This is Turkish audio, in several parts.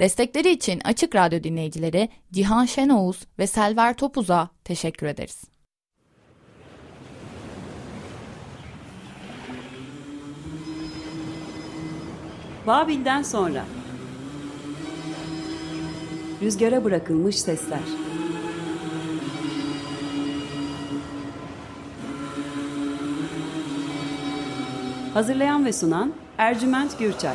Destekleri için Açık Radyo dinleyicileri Cihan Şenoğuz ve Selver Topuz'a teşekkür ederiz. Babil'den sonra. Rüzgara bırakılmış sesler. Hazırlayan ve sunan Ercüment Gürçay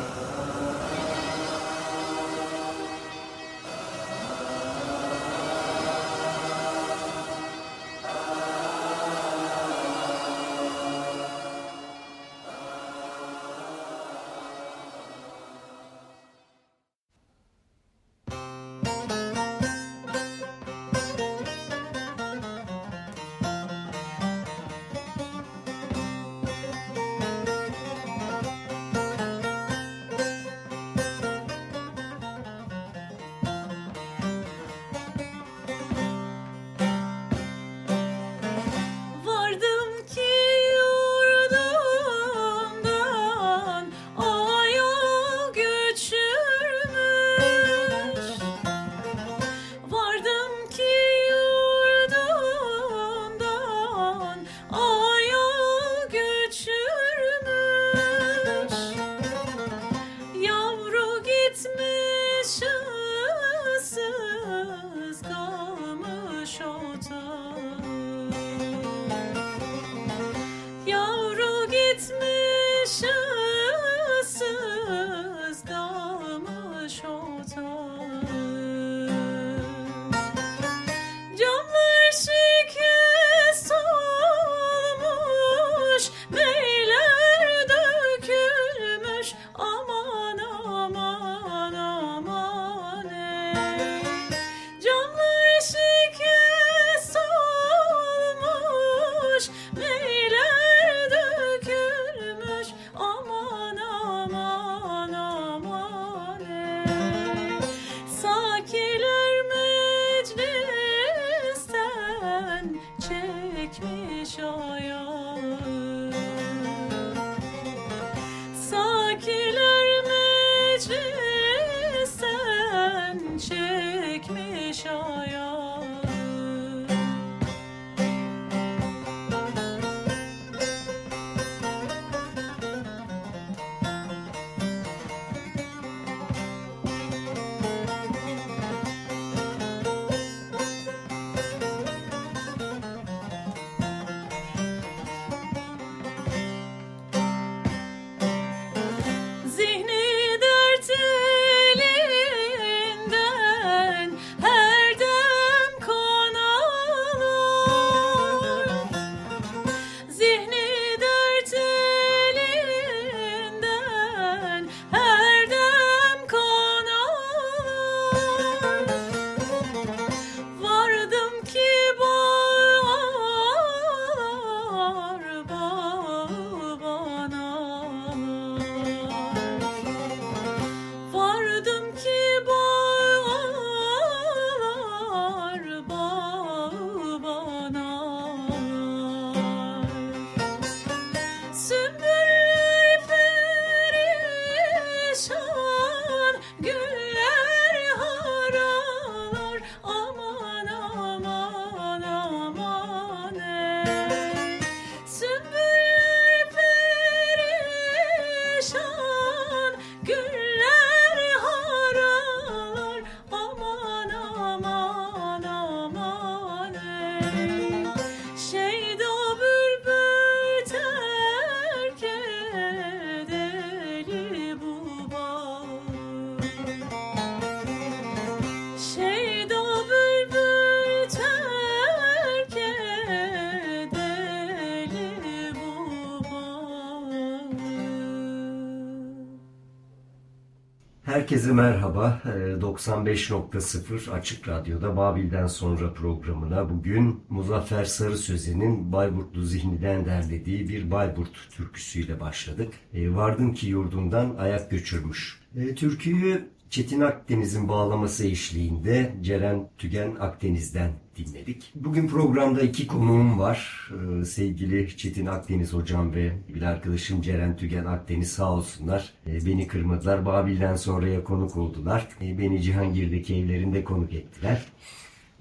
Herkese merhaba. 95.0 ee, Açık Radyo'da Babil'den sonra programına bugün Muzaffer Sarı Söze'nin Bayburtlu Zihni'den derlediği bir Bayburt türküsüyle başladık. Ee, vardım ki yurdundan ayak göçürmüş. Ee, türküyü Çetin Akdeniz'in bağlaması eşliğinde Ceren Tügen Akdeniz'den dinledik. Bugün programda iki konuğum var. Ee, sevgili Çetin Akdeniz hocam ve bir arkadaşım Ceren Tügen Akdeniz sağ olsunlar. Ee, beni kırmadılar. Babil'den sonraya konuk oldular. Ee, beni Cihangir'deki evlerinde konuk ettiler.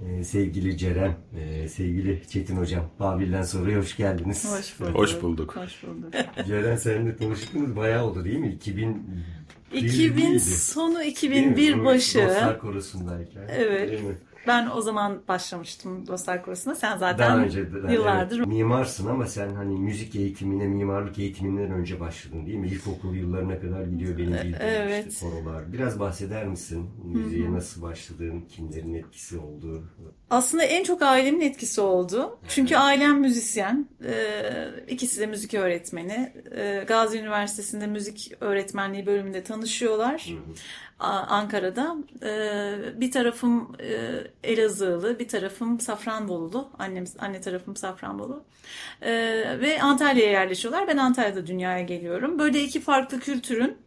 Ee, sevgili Ceren, e, sevgili Çetin hocam, Babil'den sonra hoş geldiniz. Hoş bulduk. Hoş bulduk. Hoş bulduk. Ceren seninle tanıştığımız bayağı oldu değil mi? 2000 2000 miydi? sonu Değil mi? 2001 O başı. Dostlar Korosu'ndayken. Evet. Değil mi? Ben o zaman başlamıştım Dostlar Korosuna. Sen zaten Daha önce yıllardır evet, mimarsın ama sen hani müzik eğitimine, mimarlık eğitiminden önce başladın değil mi? İlkokul yıllarına kadar gidiyor benim bildiğim evet. işte korolar. Biraz bahseder misin? Müziğe nasıl başladığın, kimlerin etkisi olduğu? Aslında en çok ailemin etkisi oldu. Çünkü ailem müzisyen. Ee, ikisi de müzik öğretmeni. Ee, Gazi Üniversitesi'nde müzik öğretmenliği bölümünde tanışıyorlar. A- Ankara'da. Ee, bir tarafım e, Elazığlı, bir tarafım Safranbolulu. Annem, anne tarafım Safranbolu. Ee, ve Antalya'ya yerleşiyorlar. Ben Antalya'da dünyaya geliyorum. Böyle iki farklı kültürün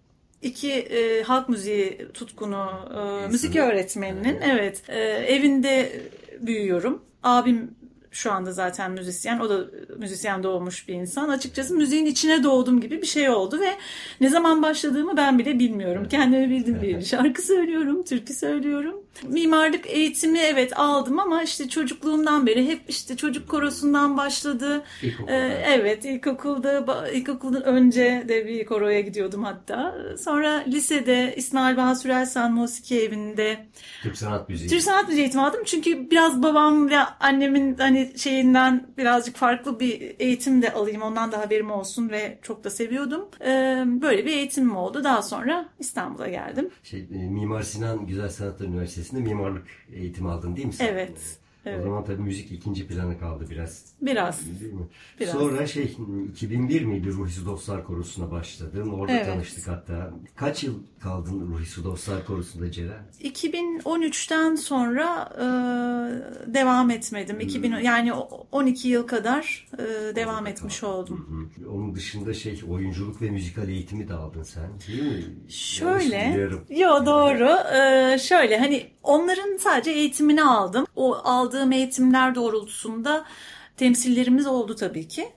iki e, halk müziği tutkunu e, müzik öğretmeninin evet e, evinde büyüyorum. Abim şu anda zaten müzisyen. O da müzisyen doğmuş bir insan. Açıkçası müziğin içine doğdum gibi bir şey oldu ve ne zaman başladığımı ben bile bilmiyorum. Kendimi bildim bir şarkı söylüyorum, türkü söylüyorum. Mimarlık eğitimi evet aldım ama işte çocukluğumdan beri hep işte çocuk korosundan başladı. İlkokulda. Ee, evet ilkokulda, ilkokuldan önce de bir koroya gidiyordum hatta. Sonra lisede İsmail Baha Sürelsan Musiki Evi'nde Türk sanat müziği. Türk sanat müziği eğitimi aldım. Çünkü biraz babam ve annemin hani şeyinden birazcık farklı bir eğitim de alayım. Ondan da haberim olsun ve çok da seviyordum. Ee, böyle bir eğitimim oldu. Daha sonra İstanbul'a geldim. Şey, e, Mimar Sinan Güzel Sanatlar Üniversitesi'nde mimarlık eğitimi aldın değil mi sen? Evet, O evet. zaman tabii müzik ikinci plana kaldı biraz. Biraz. Değil mi? Biraz. Sonra şey 2001 miydi Ruhi Dostlar Korosuna başladın. Orada Evet. tanıştık hatta. Kaç yıl kaldın Ruhi Dostlar Korosunda Ceren? 2013'ten sonra e, devam etmedim. 2000 yani o- 12 yıl kadar e, devam etmiş oldum. Hı. Onun dışında şey oyunculuk ve müzikal eğitimi de aldın sen değil mi? Şöyle, yo doğru. Ee, şöyle hani onların sadece eğitimini aldım. O aldığım eğitimler doğrultusunda temsillerimiz oldu tabii ki.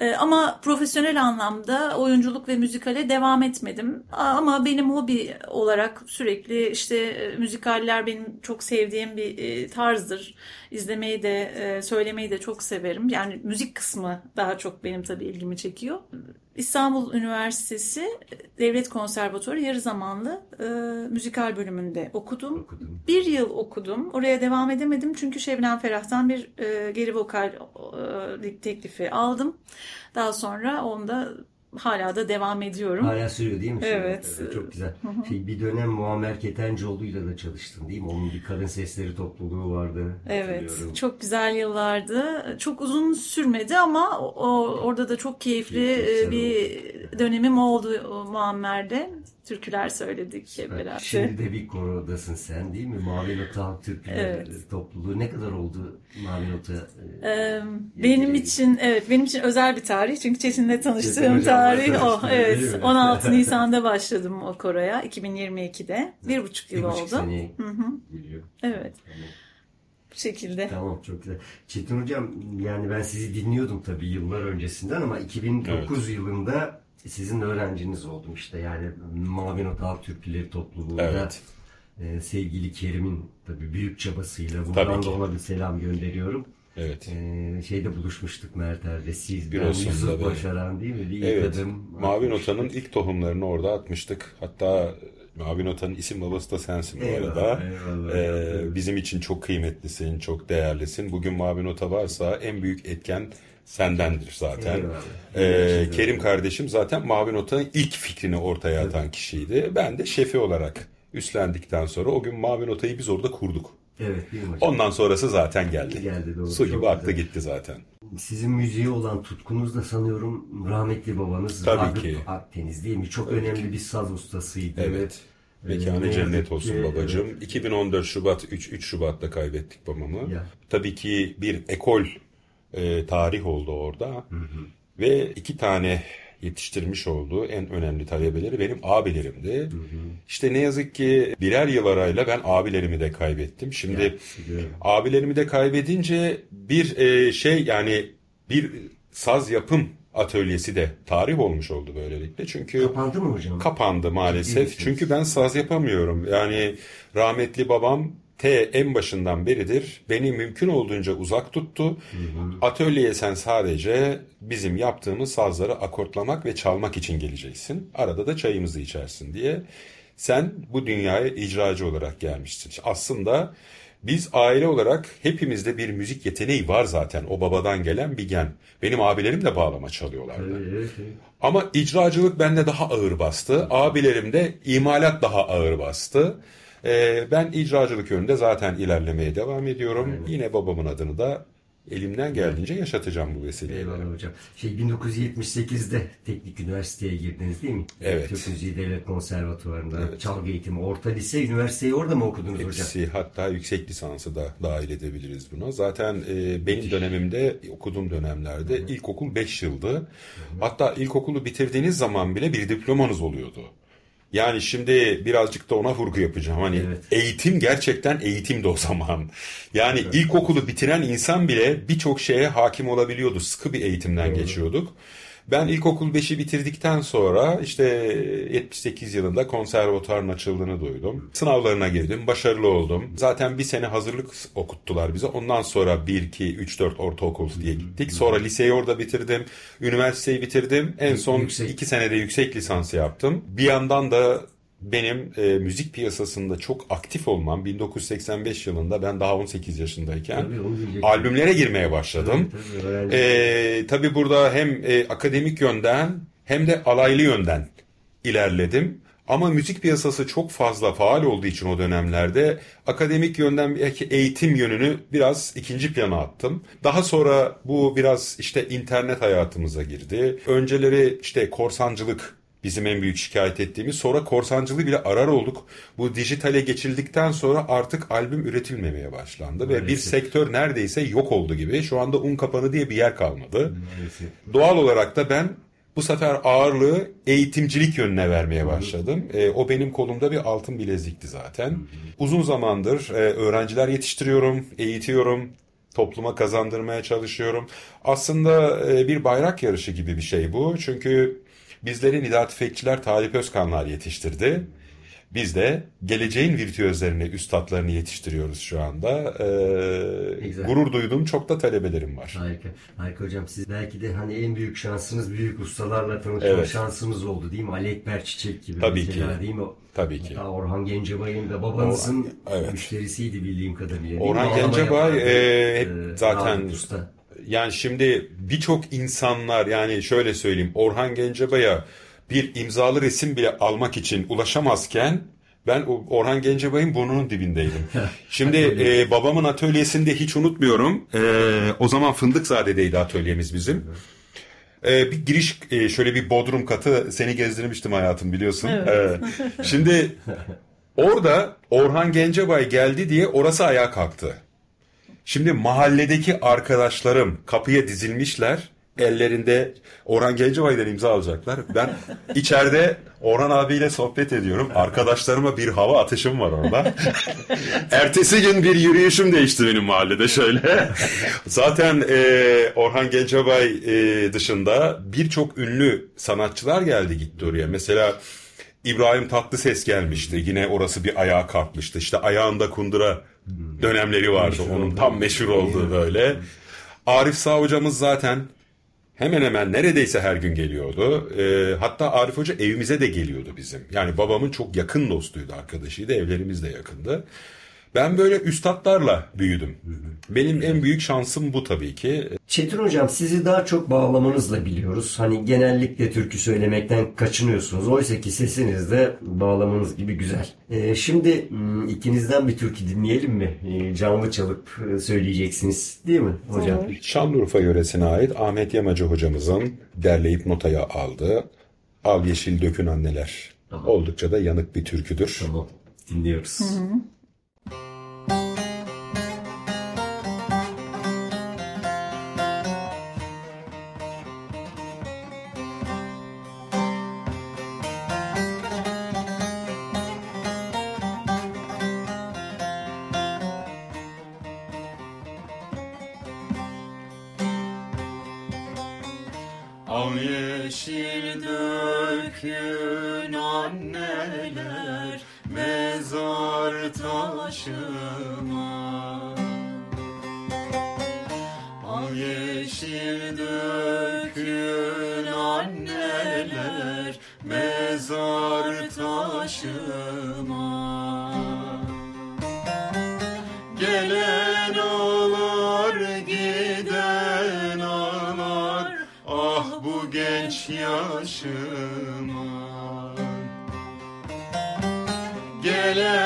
Ee, ama profesyonel anlamda oyunculuk ve müzikale devam etmedim. Ama benim hobi olarak sürekli işte e, müzikaller benim çok sevdiğim bir e, tarzdır. İzlemeyi de e, söylemeyi de çok severim. Yani müzik kısmı daha çok benim tabii ilgimi çekiyor. İstanbul Üniversitesi Devlet Konservatuarı yarı zamanlı e, müzikal bölümünde okudum. Okudum. Bir yıl okudum. Oraya devam edemedim çünkü Şebnem Ferah'tan bir e, geri vokal e, teklifi aldım. Daha sonra onda hala da devam ediyorum. Hala sürüyor değil mi? şimdi? Evet. Çok güzel. Şey, bir dönem Muammer Ketencoğlu'yla da çalıştın değil mi? Onun bir kadın sesleri topluluğu vardı. Evet, çok güzel yıllardı. Çok uzun sürmedi ama o, orada da çok keyifli e, bir dönemim oldu Muammer'de. Türküler söyledik hep beraber. Şimdi de bir korodasın sen değil mi? Mavi Nota Halk Türküler Evet. topluluğu. Ne kadar oldu Mavi Nota? e, Ee, benim için evet benim için özel bir tarih çünkü Çetin'le Çetin tanıştığım hocamla tarih o evet mi? 16 Nisan'da başladım o koroya 2022'de bir buçuk bir yıl buçuk oldu geliyor. evet Tamam. bu şekilde Tamam çok güzel. Çetin Hocam yani ben sizi dinliyordum tabii yıllar öncesinden ama 2009 yılında sizin öğrenciniz oldum işte yani Mavi Not Halk Türküleri topluluğunda Evet. e, sevgili Kerim'in tabii büyük çabasıyla buradan da ona bir selam gönderiyorum. Evet. E, şeyde buluşmuştuk Merter'de siz ben Bürosunda Yusuf. Başaran değil mi? Bir Evet. adım Mavi. Nota'nın ilk tohumlarını orada atmıştık. Hatta Mavi Nota'nın isim babası da sensin bu Eyvallah, arada. eyvallah. Ee, Evet. bizim için çok kıymetlisin, çok değerlisin. Bugün Mavi Nota varsa en büyük etken sendendir zaten. Ee. Kerim kardeşim zaten Mavi Nota'nın ilk fikrini ortaya atan kişiydi. Ben de şefi olarak üstlendikten sonra o gün Mavi Nota'yı biz orada kurduk. Evet değil mi hocam? Ondan sonrası zaten geldi. Geldi, doğru. Su Çok gibi aktı güzel. gitti zaten. Sizin müziğe olan tutkunuz da sanıyorum rahmetli babanız Tabii Ragıp ki. Akdeniz değil mi? Çok önemli bir saz ustasıydı. Evet. Ee, Mekanı ne cennet olsun ki, babacığım. evet. 2014 Şubat 3 3 Şubat'ta kaybettik babamı. Ya. Tabii ki bir ekol e, tarih oldu orada. Ve iki tane yetiştirmiş olduğu en önemli talebeleri benim abilerimdi. İşte ne yazık ki birer yıl arayla ben abilerimi de kaybettim. Şimdi Ya, biliyorum. abilerimi de kaybedince bir e, şey yani bir saz yapım atölyesi de tarih olmuş oldu böylelikle. Çünkü Kapandı mı hocam? kapandı maalesef. Çünkü ben saz yapamıyorum. Yani rahmetli babam T en başından beridir beni mümkün olduğunca uzak tuttu. Atölyeye sen sadece bizim yaptığımız sazları akortlamak ve çalmak için geleceksin. Arada da çayımızı içersin diye. Sen bu dünyaya icracı olarak gelmişsin. Aslında biz aile olarak hepimizde bir müzik yeteneği var zaten. O babadan gelen bir gen. Benim abilerim de bağlama çalıyorlardı. Ama icracılık bende daha ağır bastı. Abilerim de imalat daha ağır bastı. Ee, ben icracılık yönünde zaten ilerlemeye devam ediyorum. Yine babamın adını da elimden geldiğince yaşatacağım bu vesileyle. Eyvallah hocam. Şey 1978'de Teknik Üniversiteye girdiniz değil mi? Evet. Türk Müziği Devlet Konservatuvarı'nda çalgı eğitimi, orta lise, üniversiteyi orada mı okudunuz hocam? Hepsi hatta yüksek lisansı da dahil edebiliriz buna. Zaten e, benim dönemimde okuduğum dönemlerde ilkokul 5 yıldı. Hatta ilkokulu bitirdiğiniz zaman bile bir diplomanız oluyordu. Yani şimdi birazcık da ona vurgu yapacağım. Hani Evet. eğitim gerçekten eğitimdi o zaman. Yani ilkokulu bitiren insan bile birçok şeye hakim olabiliyordu. Sıkı bir eğitimden geçiyorduk. Ben ilkokul 5'i bitirdikten sonra işte 78 yılında konservatuarın açıldığını duydum. Sınavlarına girdim, başarılı oldum. Zaten bir sene hazırlık okuttular bize. Ondan sonra 1, 2, 3, 4 ortaokul diye gittik. Sonra liseyi orada bitirdim. Üniversiteyi bitirdim. En son Yüksek. 2 senede yüksek lisans yaptım. Bir yandan da benim e, müzik piyasasında çok aktif olmam 1985 yılında ben daha 18 yaşındayken Tabii, albümlere girmeye başladım. Tabii, tabii. Ee, tabii burada hem e, akademik yönden hem de alaylı yönden ilerledim. Ama müzik piyasası çok fazla faal olduğu için o dönemlerde akademik yönden belki eğitim yönünü biraz ikinci plana attım. Daha sonra bu biraz işte internet hayatımıza girdi. Önceleri işte korsancılık bizim en büyük şikayet ettiğimiz. Sonra korsancılığı bile arar olduk. Bu dijitale geçildikten sonra artık albüm üretilmemeye başlandı. Ve bir Maalesef. sektör neredeyse yok oldu gibi. Şu anda un kapanı diye bir yer kalmadı. Maalesef. Doğal olarak da ben bu sefer ağırlığı eğitimcilik yönüne vermeye başladım. E, o benim kolumda bir altın bilezikti zaten. Uzun zamandır e, öğrenciler yetiştiriyorum, eğitiyorum, topluma kazandırmaya çalışıyorum. Aslında e, bir bayrak yarışı gibi bir şey bu. Çünkü bizleri Nida Tüfekçiler Talip Özkanlar yetiştirdi. Biz de geleceğin virtüözlerini, üstadlarını yetiştiriyoruz şu anda. Ee, gurur duyduğum çok da talebelerim var. Harika. Harika hocam. Siz belki de hani en büyük şansınız büyük ustalarla tanışma Evet. şansımız oldu değil mi? Ali Ekber Çiçek gibi Tabii mesela ki. değil mi? Tabii ki. Hatta Orhan Gencebay'ın da babanızın Orhan- evet. müşterisiydi bildiğim kadarıyla. Orhan Gencebay, e, hep Ee, zaten- Usta. Yani şimdi birçok insanlar yani şöyle söyleyeyim Orhan Gencebay'a bir imzalı resim bile almak için ulaşamazken ben o Orhan Gencebay'ın burnunun dibindeydim. Şimdi e, babamın atölyesinde hiç unutmuyorum. E, o zaman Fındıkzade'deydi atölyemiz bizim. E, bir giriş e, şöyle bir bodrum katı seni gezdirmiştim hayatım biliyorsun. E, şimdi orada Orhan Gencebay geldi diye orası ayağa kalktı. Şimdi mahalledeki arkadaşlarım kapıya dizilmişler. Ellerinde Orhan Gencebay'dan imza alacaklar. Ben içeride Orhan abiyle sohbet ediyorum. Arkadaşlarıma bir hava atışım var orada. Ertesi gün bir yürüyüşüm değişti benim mahallede şöyle. Zaten e, Orhan Gencebay e, dışında birçok ünlü sanatçılar geldi gitti oraya. Mesela İbrahim Tatlıses gelmişti. Yine orası bir ayağa kalkmıştı. İşte ayağında kundura dönemleri vardı. Onun tam meşhur olduğu böyle. Arif Sağ hocamız zaten hemen hemen neredeyse her gün geliyordu. Ee, hatta Arif Hoca evimize de geliyordu bizim. Yani babamın çok yakın dostuydu, arkadaşıydı. Evlerimiz de yakındı. Ben böyle üstadlarla büyüdüm. Benim en büyük şansım bu tabii ki. Çetin hocam sizi daha çok bağlamanızla biliyoruz. Hani genellikle türkü söylemekten kaçınıyorsunuz. Oysa ki sesiniz de bağlamanız gibi güzel. Ee, şimdi hmm, ikinizden bir türkü dinleyelim mi? Ee, canlı çalıp e, söyleyeceksiniz değil mi hocam? Şanlıurfa yöresine ait Ahmet Yamacı hocamızın derleyip notaya aldığı Al Yeşil Dökün Anneler. Oldukça da yanık bir türküdür. Tamam dinliyoruz. Al genç yaşıma. Gelen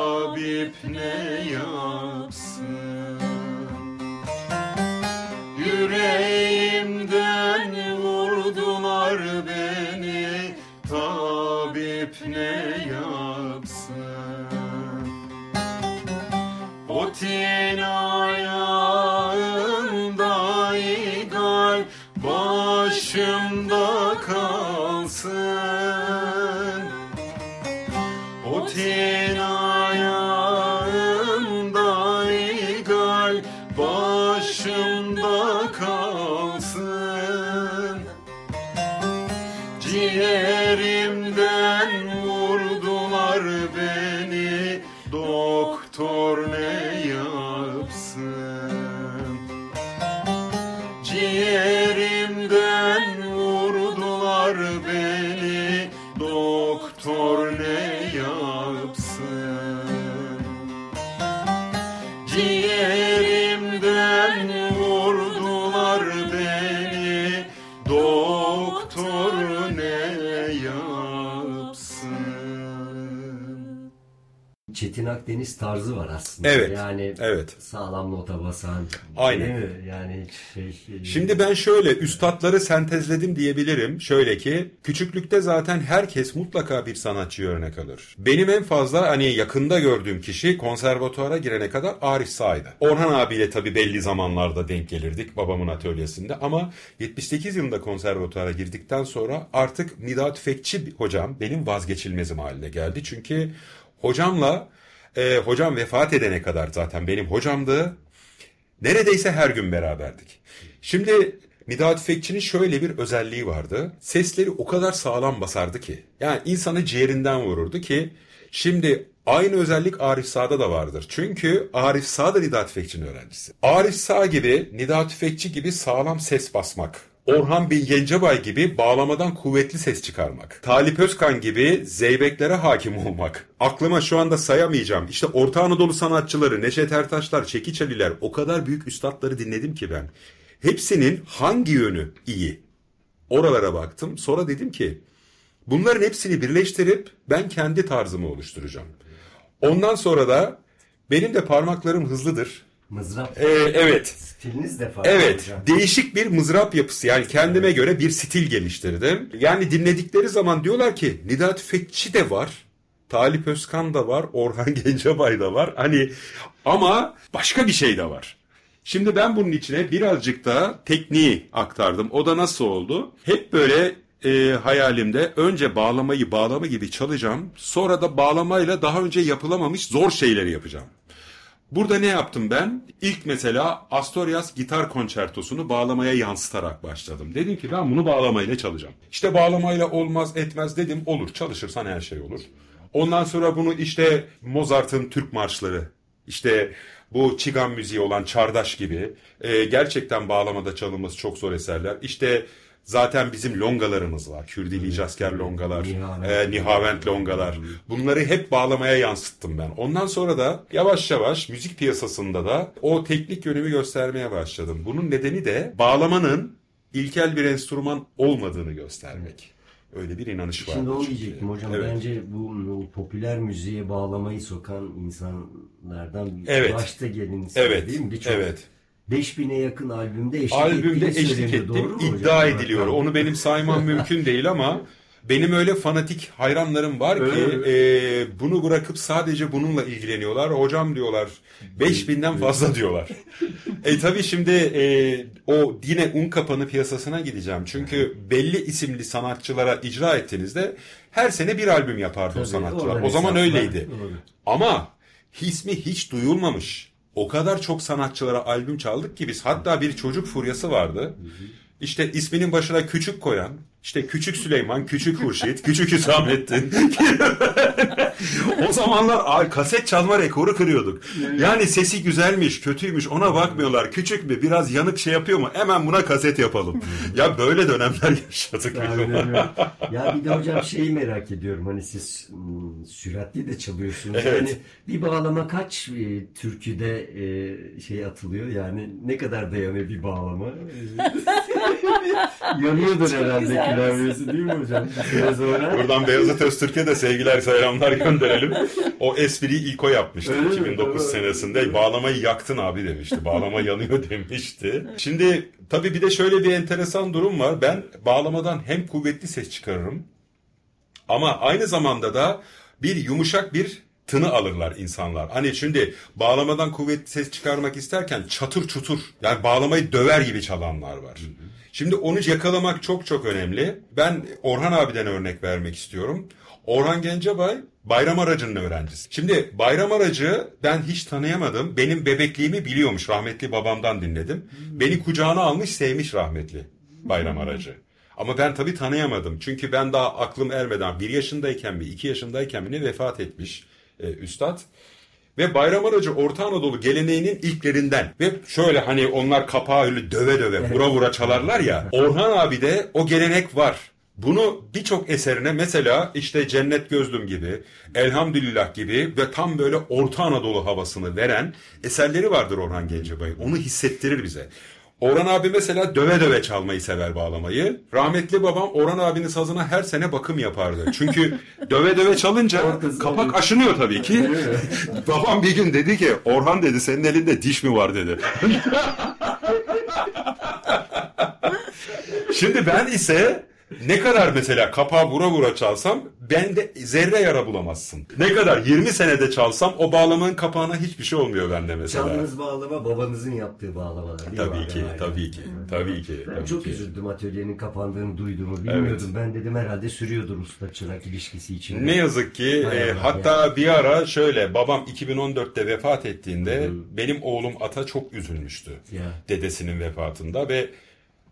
Tabip ne yapsın Akdeniz tarzı var aslında. Evet, Yani evet. sağlam nota basan. Aynen. Değil mi? Yani şey, Şimdi ben şöyle üstadları sentezledim diyebilirim. Şöyle ki küçüklükte zaten herkes mutlaka bir sanatçı örnek alır. Benim en fazla hani yakında gördüğüm kişi konservatuara girene kadar Arif Sağ'ydı. Orhan abiyle tabii belli zamanlarda denk gelirdik babamın atölyesinde ama 78 yılında konservatuara girdikten sonra artık Midat Tüfekçi hocam benim vazgeçilmezim haline geldi. Çünkü hocamla e, hocam vefat edene kadar zaten benim hocamdı. Neredeyse her gün beraberdik. Şimdi Midat Tüfekçi'nin şöyle bir özelliği vardı. Sesleri o kadar sağlam basardı ki. Yani insanı ciğerinden vururdu ki. Şimdi aynı özellik Arif Sağ'da da vardır. Çünkü Arif Sağ da Nidat Tüfekçi'nin öğrencisi. Arif Sağ gibi, Nidat Tüfekçi gibi sağlam ses basmak. Orhan Bin Gencebay gibi bağlamadan kuvvetli ses çıkarmak. Talip Özkan gibi zeybeklere hakim olmak. Aklıma şu anda sayamayacağım. İşte Orta Anadolu sanatçıları, Neşet Ertaşlar, Çekiç Aliler o kadar büyük üstadları dinledim ki ben. Hepsinin hangi yönü iyi? Oralara baktım. Sonra dedim ki bunların hepsini birleştirip ben kendi tarzımı oluşturacağım. Ondan sonra da benim de parmaklarım hızlıdır. Mızrap Ee, evet. stiliniz de farklı Evet, hocam. değişik bir mızrap yapısı. Yani kendime göre bir stil geliştirdim. Yani dinledikleri zaman diyorlar ki Nida Tüfekçi de var. Talip Özkan da var, Orhan Gencebay da var. Hani ama başka bir şey de var. Şimdi ben bunun içine birazcık da tekniği aktardım. O da nasıl oldu? Hep böyle e, hayalimde önce bağlamayı bağlama gibi çalacağım. Sonra da bağlamayla daha önce yapılamamış zor şeyleri yapacağım. Burada ne yaptım ben? İlk mesela Astorias gitar konçertosunu bağlamaya yansıtarak başladım. Dedim ki ben bunu bağlamayla çalacağım. İşte bağlamayla olmaz etmez dedim. Olur çalışırsan her şey olur. Ondan sonra bunu işte Mozart'ın Türk marşları, işte bu çigan müziği olan Çardaş gibi e, gerçekten bağlamada çalınması çok zor eserler. İşte zaten bizim longalarımız var. Kürdili Casker longalar, Nihavent. e, Nihavent longalar. Bunları hep bağlamaya yansıttım ben. Ondan sonra da yavaş yavaş müzik piyasasında da o teknik yönümü göstermeye başladım. Bunun nedeni de bağlamanın ilkel bir enstrüman olmadığını göstermek. Öyle bir inanış var. Şimdi onu diyecektim hocam. Evet. Bence bu, bu popüler müziğe bağlamayı sokan insanlardan Evet. başta gelin Evet, değil mi? Birçok evet. 5000'e yakın albümde eşlik albümde eşlik söyleniyor. Doğru mu hocam? iddia ediliyor. Onu benim saymam mümkün değil ama benim öyle fanatik hayranlarım var ki Öyle e, bunu bırakıp sadece bununla ilgileniyorlar. Hocam diyorlar 5000'den fazla diyorlar. e tabii şimdi e, o yine un kapanı piyasasına gideceğim. Çünkü belli isimli sanatçılara icra ettiğinizde her sene bir albüm yapardı o Tabii, sanatçılar. oradan O zaman öyleydi. Doğru. Ama ismi hiç duyulmamış. O kadar çok sanatçılara albüm çaldık ki biz. Hatta bir çocuk furyası vardı. İşte isminin başına küçük koyan, işte küçük Süleyman, küçük Hurşit, küçük Hüsamettin. o zamanlar ay, kaset çalma rekoru kırıyorduk. Yani sesi güzelmiş, kötüymüş ona bakmıyorlar. Küçük mü, biraz yanık şey yapıyor mu? Hemen buna kaset yapalım. ya böyle dönemler yaşadık. ya bir de hocam şeyi merak ediyorum. Hani siz hmm, süratli de çalıyorsunuz. Evet. Yani bir bağlama kaç e, türküde e, şey atılıyor? Yani ne kadar dayanıyor bir bağlama? Yanıyordur herhalde klavyesi değil mi hocam? Bir süre sonra. Buradan Beyazıt Öztürk'e de sevgiler selamlar gönderelim. O espriyi ilk o yapmıştı Öyle mi? 2009 Tamam. senesinde. Bağlamayı yaktın abi demişti. Bağlama yanıyor demişti. Şimdi tabii bir de şöyle bir enteresan durum var. Ben bağlamadan hem kuvvetli ses çıkarırım ama aynı zamanda da bir yumuşak bir tını alırlar insanlar. Hani şimdi bağlamadan kuvvetli ses çıkarmak isterken çatır çutur yani bağlamayı döver gibi çalanlar var. Şimdi onu yakalamak çok çok önemli. Ben Orhan abiden örnek vermek istiyorum. Orhan Gencebay Bayram Aracı'nın öğrencisi. Şimdi Bayram Aracı ben hiç tanıyamadım. Benim bebekliğimi biliyormuş. Rahmetli babamdan dinledim. Beni kucağına almış sevmiş rahmetli Bayram Aracı. Ama ben tabii tanıyamadım. Çünkü ben daha aklım ermeden bir yaşındayken mi iki yaşındayken mi ne vefat etmiş e, üstad. Ve Bayram Aracı Orta Anadolu geleneğinin ilklerinden. Ve şöyle hani onlar kapağı öyle döve döve vura vura çalarlar ya. Orhan abi de o gelenek var. Bunu birçok eserine mesela işte Cennet Gözlüm gibi, Elhamdülillah gibi ve tam böyle Orta Anadolu havasını veren eserleri vardır Orhan Gencebay'ın. Onu hissettirir bize. Orhan abi mesela döve döve çalmayı sever bağlamayı. Rahmetli babam Orhan abinin sazına her sene bakım yapardı. Çünkü döve döve çalınca kapak aşınıyor tabii ki. babam bir gün dedi ki Orhan dedi senin elinde diş mi var dedi. Şimdi ben ise ne kadar mesela kapağı vura vura çalsam ben de zerre yara bulamazsın. Ne kadar 20 senede çalsam o bağlamanın kapağına hiçbir şey olmuyor bende mesela. Çaldığınız bağlama babanızın yaptığı bağlamalar? Tabii abi? ki, tabii ki, tabii ki. Ben tabii çok ki. üzüldüm atölyenin kapandığını duyduğumu bilmiyordum. Ben dedim herhalde sürüyordur usta çırak ilişkisi için. Ne yazık ki Hay e, Allah hatta bir ara şöyle babam 2014'te vefat ettiğinde benim oğlum Ata çok üzülmüştü. Ya. Dedesinin vefatında ve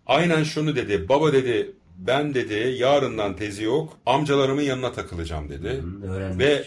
aynen şunu dedi. Baba dedi ben dedi yarından tezi yok amcalarımın yanına takılacağım dedi. öğrenmek Ve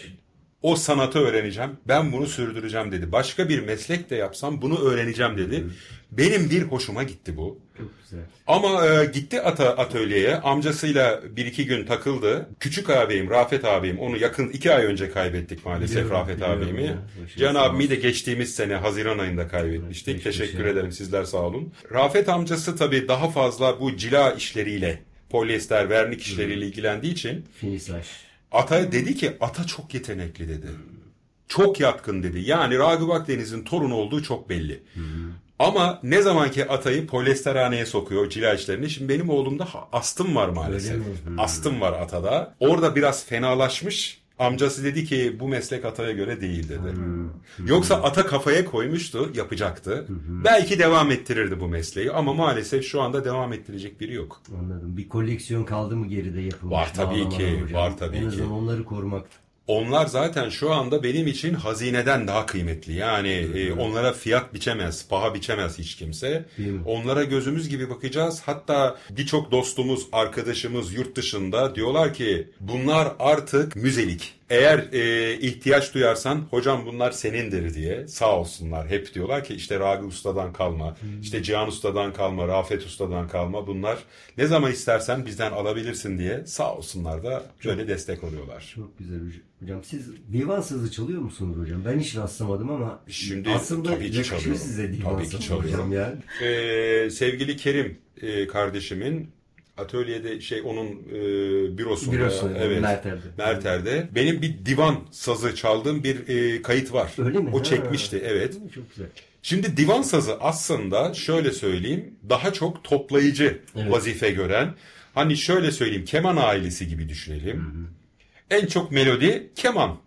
o sanatı öğreneceğim. Ben bunu sürdüreceğim dedi. Başka bir meslek de yapsam bunu öğreneceğim dedi. Benim bir hoşuma gitti bu. Çok güzel. Ama e, gitti ata atölyeye amcasıyla bir iki gün takıldı. Küçük ağabeyim Rafet abim onu yakın iki ay önce kaybettik maalesef Biliyorum, Rafet biliyorum. Başınız Can abimi de geçtiğimiz sene Haziran ayında kaybetmiştik. Teşekkür ya. ederim sizler sağ olun. Rafet amcası tabii daha fazla bu cila işleriyle polyester vernik işleriyle ilgilendiği için Finisaj. Ata dedi ki ata çok yetenekli dedi. Çok yatkın dedi. Yani Ragıp Akdeniz'in torunu olduğu çok belli. Ama ne zamanki atayı polyesterhaneye sokuyor cila işlerini. Şimdi benim oğlumda astım var maalesef. Astım var atada. Orada biraz fenalaşmış. Amcası dedi ki bu meslek ataya göre değil dedi. Hmm. Yoksa ata kafaya koymuştu, yapacaktı. Belki devam ettirirdi bu mesleği ama maalesef şu anda devam ettirecek biri yok. Anladım. Bir koleksiyon kaldı mı geride yapılmış? Var tabii ki, hocam? var tabii en ki. azından onları korumak. Onlar zaten şu anda benim için hazineden daha kıymetli. Yani e, onlara fiyat biçemez, paha biçemez hiç kimse. Onlara gözümüz gibi bakacağız. Hatta birçok dostumuz, arkadaşımız yurt dışında diyorlar ki bunlar artık müzelik. Eğer e, ihtiyaç duyarsan hocam bunlar senindir diye sağ olsunlar. Hep diyorlar ki işte Rabi Usta'dan kalma, işte Cihan Usta'dan kalma, Rafet Usta'dan kalma bunlar. Ne zaman istersen bizden alabilirsin diye sağ olsunlar da böyle destek oluyorlar. Çok güzel hocam. Hocam siz divan sazı çalıyor musunuz hocam? Ben hiç rastlamadım ama Şimdi aslında tabii ki çalıyorum. size divan Tabii ki çalıyorum. hocam ya. Ee, sevgili Kerim e, kardeşimin atölyede şey onun e, bürosunda, Bürosunda, evet Merter'de. Merter'de benim bir divan sazı çaldığım bir e, kayıt var. Öyle mi? O Ha. çekmişti evet. Çok güzel. Şimdi divan sazı aslında şöyle söyleyeyim daha çok toplayıcı Evet. vazife gören hani şöyle söyleyeyim keman ailesi gibi düşünelim. En çok melodi keman.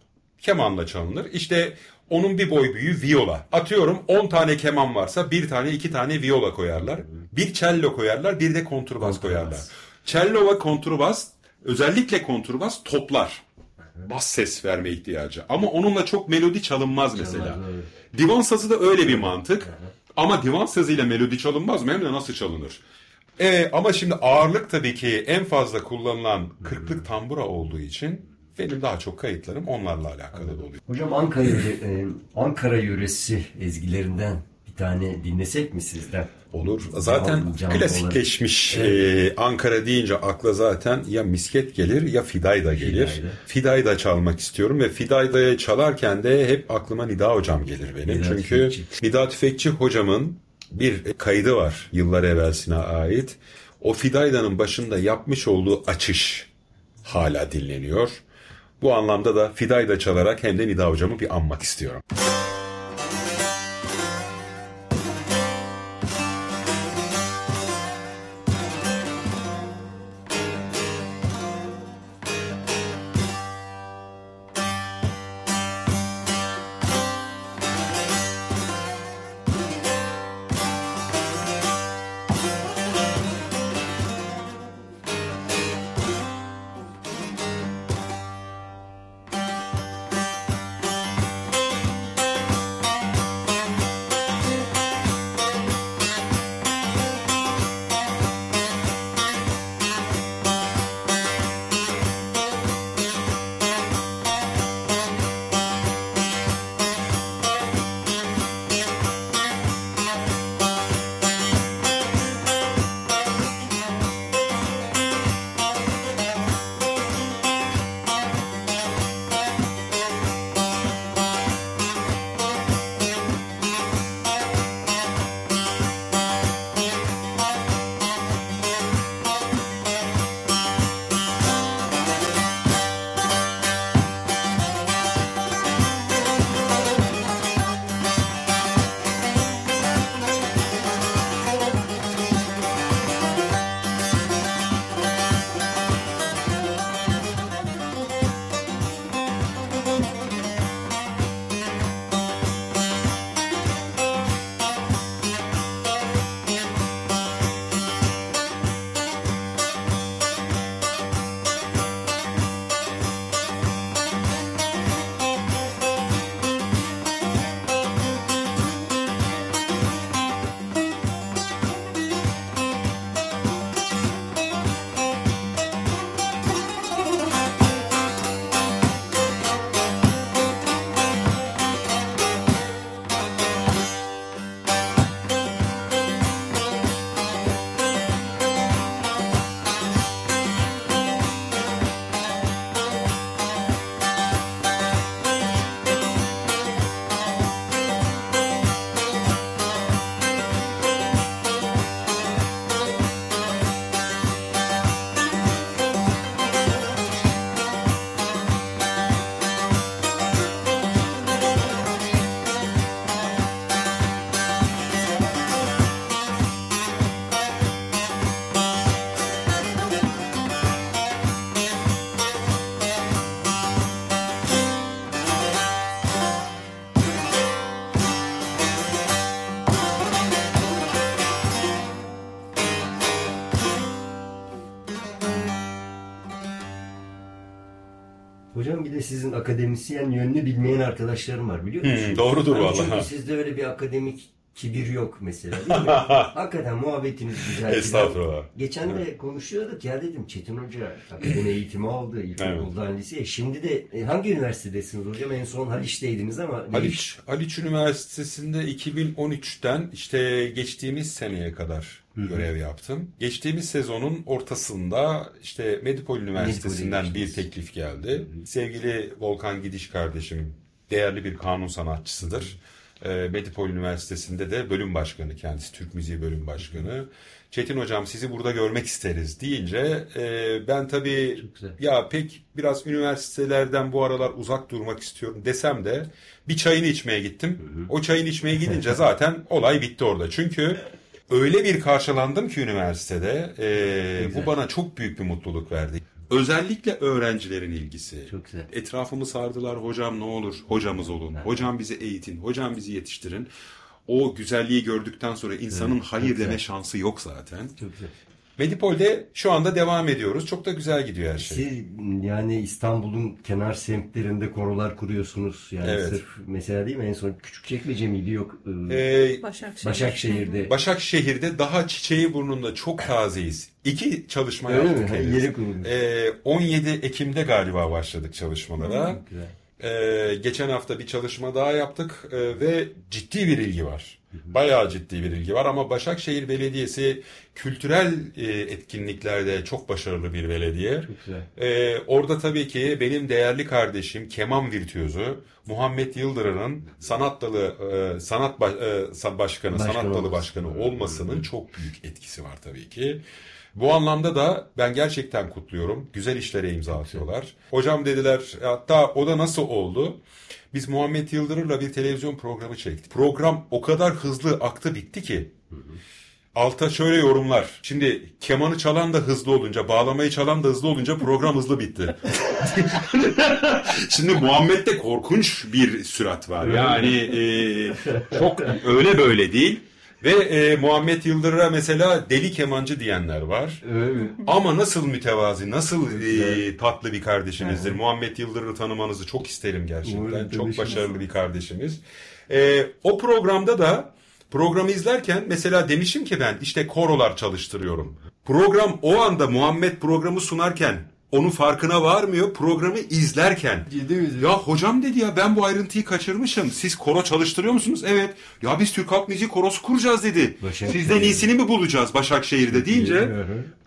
Kemanla çalınır. İşte onun bir boy büyüğü viola. Atıyorum 10 tane keman varsa bir tane iki tane viola koyarlar. Bir cello koyarlar bir de kontrbas koyarlar. Cello ve kontrbas özellikle kontrbas toplar. Bas ses verme ihtiyacı. Ama onunla çok melodi çalınmaz mesela. Divan sazı da öyle bir mantık. Ama divan sazıyla melodi çalınmaz mı? Hem de nasıl çalınır? Ee, ama şimdi ağırlık tabii ki en fazla kullanılan kırklık tambura olduğu için benim daha çok kayıtlarım onlarla alakalı oluyor. Hocam Ankara, e, Ankara yöresi ezgilerinden bir tane dinlesek mi sizden? Olur. Zaten canlı klasikleşmiş. Ee, Ankara deyince akla zaten ya misket gelir ya fidayda gelir. Fidayda. Fidayda çalmak istiyorum ve fidaydayı çalarken de hep aklıma Nida hocam gelir benim. Nida Çünkü Tüfekçi. Nida Tüfekçi hocamın bir kaydı var yıllar evvelsine ait. O fidayda'nın başında yapmış olduğu açış hala dinleniyor. Bu anlamda da fidayda çalarak hem de Nida hocamı bir anmak istiyorum. Hocam bir de sizin akademisyen yönünü bilmeyen arkadaşlarım var biliyor musunuz? Hmm, doğrudur Hani vallahi. Çünkü sizde öyle bir akademik kibir yok mesela değil mi? Hakikaten muhabbetiniz güzel. Estağfurullah. Geçen de konuşuyorduk ya dedim Çetin Hoca akademi eğitimi aldı ilkokuldan liseye. Şimdi de e, hangi üniversitedesiniz hocam? En son Haliç'teydiniz ama? Haliç, Haliç Üniversitesi'nde 2013'ten işte geçtiğimiz seneye kadar görev yaptım. Geçtiğimiz sezonun ortasında işte Medipol Üniversitesi'nden bir geçtiniz. teklif geldi. Sevgili Volkan Gidiş kardeşim değerli bir kanun sanatçısıdır. Ee, Medipol Üniversitesi'nde de bölüm başkanı kendisi, Türk Müziği bölüm başkanı. Çetin hocam sizi burada görmek isteriz deyince e, ben tabii ya pek biraz üniversitelerden bu aralar uzak durmak istiyorum desem de bir çayını içmeye gittim. O çayını içmeye gidince zaten olay bitti orada. Çünkü öyle bir karşılandım ki üniversitede e, bu bana çok büyük bir mutluluk verdi. Özellikle öğrencilerin ilgisi. Çok güzel. Etrafımı sardılar. Hocam ne olur hocamız olun. Hocam bizi eğitin. Hocam bizi yetiştirin. O güzelliği gördükten sonra insanın hayır çok deme şansı yok zaten. Çok güzel. Medipol'de şu anda devam ediyoruz. Çok da güzel gidiyor her şey. Siz yani İstanbul'un kenar semtlerinde korolar kuruyorsunuz. Yani Evet. sırf mesela değil mi en son Küçükçekmece miydi yok e, Ee, Başakşehir. Başakşehir'de. Başakşehir'de daha çiçeği burnunda çok tazeyiz. İki çalışma Öyle yaptık. mi? kurulmuş. Ee, 17 Ekim'de galiba başladık çalışmalara. Güzel. Ee, geçen hafta bir çalışma daha yaptık ee, ve ciddi bir ilgi var. Bayağı ciddi bir ilgi var ama Başakşehir Belediyesi kültürel e, etkinliklerde çok başarılı bir belediye. Ee, orada tabii ki benim değerli kardeşim keman virtüözü Muhammed Yıldırım'ın sanat dalı e, sanat ba- e, başkanı, Başkan sanat dalı başkanı olmasının çok büyük etkisi var tabii ki. Bu anlamda da ben gerçekten kutluyorum. Güzel işlere imza atıyorlar. Hocam dediler hatta o da nasıl oldu? Biz Muhammed Yıldırım'la bir televizyon programı çektik. Program o kadar hızlı aktı bitti ki. Alta şöyle yorumlar. Şimdi kemanı çalan da hızlı olunca, bağlamayı çalan da hızlı olunca program hızlı bitti. Şimdi Muhammed'de korkunç bir sürat var. Yani e, çok öyle böyle değil. Ve e, Muhammed Yıldırım'a mesela deli kemancı diyenler var. Öyle mi? Ama nasıl mütevazi, nasıl e, tatlı bir kardeşimizdir. Muhammed Yıldırım'ı tanımanızı çok isterim gerçekten. Umarım çok başarılı bir kardeşimiz. E, o programda da programı izlerken mesela demişim ki ben işte korolar çalıştırıyorum. Program o anda Muhammed programı sunarken onun farkına varmıyor. Programı izlerken Ciddi misin? ya hocam dedi ya ben bu ayrıntıyı kaçırmışım. Siz koro çalıştırıyor musunuz? Evet. Ya biz Türk Halk Müziği korosu kuracağız dedi. Sizden iyisini mi bulacağız Başakşehir'de deyince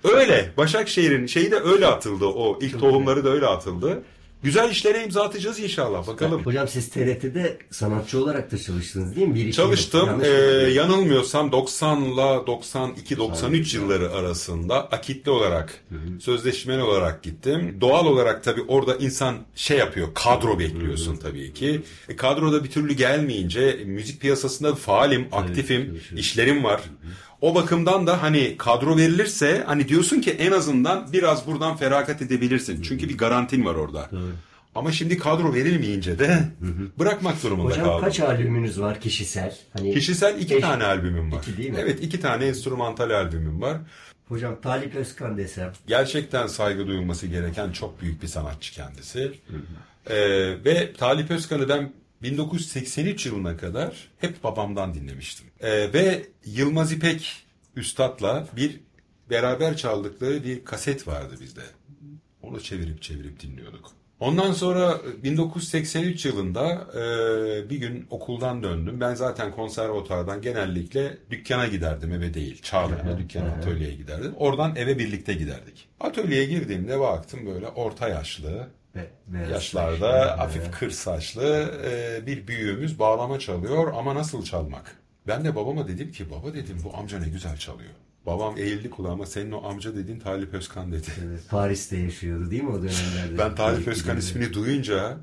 öyle. Başakşehir'in şeyi de öyle atıldı o. ilk tohumları da öyle atıldı. Güzel işlere imza atacağız inşallah. Bakalım. Hocam siz TRT'de sanatçı olarak da çalıştınız değil mi? Bir iki Çalıştım. yıl. Yanlış Ee, mı? yanılmıyorsam 90 ile 92-93 yılları arasında akitli olarak, sözleşmeli olarak gittim. Doğal olarak tabii orada insan şey yapıyor, kadro bekliyorsun tabii ki. E, kadroda bir türlü gelmeyince müzik piyasasında faalim, aktifim, işlerim var. O bakımdan da hani kadro verilirse hani diyorsun ki en azından biraz buradan feragat edebilirsin. Çünkü bir garantin var orada. Ama şimdi kadro verilmeyince de bırakmak durumunda Hocam kaldım. kaç albümünüz var kişisel? Hani Kişisel iki Beş- tane albümüm var. İki değil mi? Evet iki tane enstrümantal albümüm var. Hocam Talip Özkan desem. Gerçekten saygı duyulması gereken çok büyük bir sanatçı kendisi. Ee, ve Talip Özkan'ı ben 1983 yılına kadar hep babamdan dinlemiştim. Ee, ve Yılmaz İpek Üstad'la bir beraber çaldıkları bir kaset vardı bizde. Onu çevirip çevirip dinliyorduk. Ondan sonra 1983 yılında e, bir gün okuldan döndüm. Ben zaten konservatuardan genellikle dükkana giderdim eve değil. Çağlayan'a dükkana atölyeye giderdim. Oradan eve birlikte giderdik. Atölyeye girdiğimde baktım böyle orta yaşlı, Be, beyaz yaşlarda saçlı, hafif kır saçlı e, bir büyüğümüz bağlama çalıyor ama nasıl çalmak? Ben de babama dedim ki baba dedim bu amca ne güzel çalıyor. Babam eğildi kulağıma senin o amca dediğin Talip Özkan dedi. Evet, Paris'te yaşıyordu değil mi o dönemlerde? Ben Talip Özkan ismini duyunca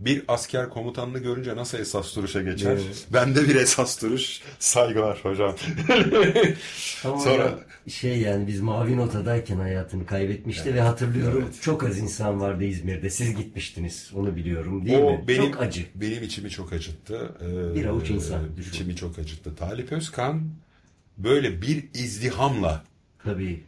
bir asker komutanını görünce nasıl esas duruşa geçer? Evet. Bende bir esas duruş. Saygılar hocam. Ama Sonra- hocam şey yani biz Mavi Nota'dayken hayatını kaybetmişti ve hatırlıyorum çok az insan vardı İzmir'de. Siz gitmiştiniz onu biliyorum değil o mi? benim çok acı. benim içimi çok acıttı. Ee, Bir avuç insan, düşün. içimi çok acıttı. Talip Özkan böyle bir izdihamla Tabii.